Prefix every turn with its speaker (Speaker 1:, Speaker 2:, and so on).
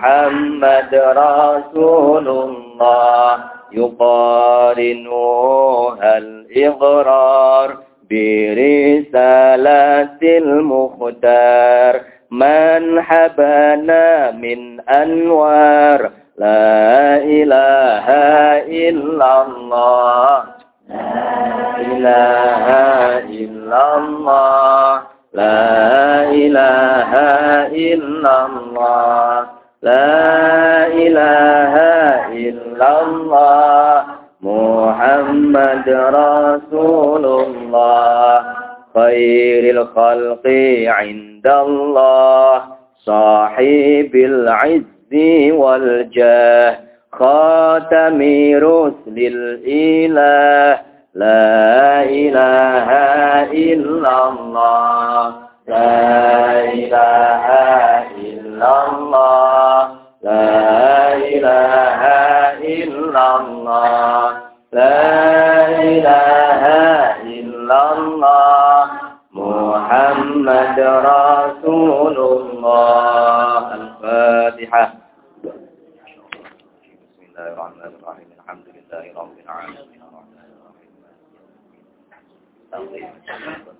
Speaker 1: محمد رسول الله. يقارنها الإغرار برسالة المختار. من حبنا من أنوار. لا إله إلا الله. لا إله إلا الله. لا إله إلا الله. لا إله إلا الله محمد رسول الله خير الخلق عند الله صاحب العز والجاه خاتم رسل الإله. لا إله إلا الله لا إله إلا الله لا إله إلا الله لا إله إلا الله محمد رسول الله الفاتحة بسم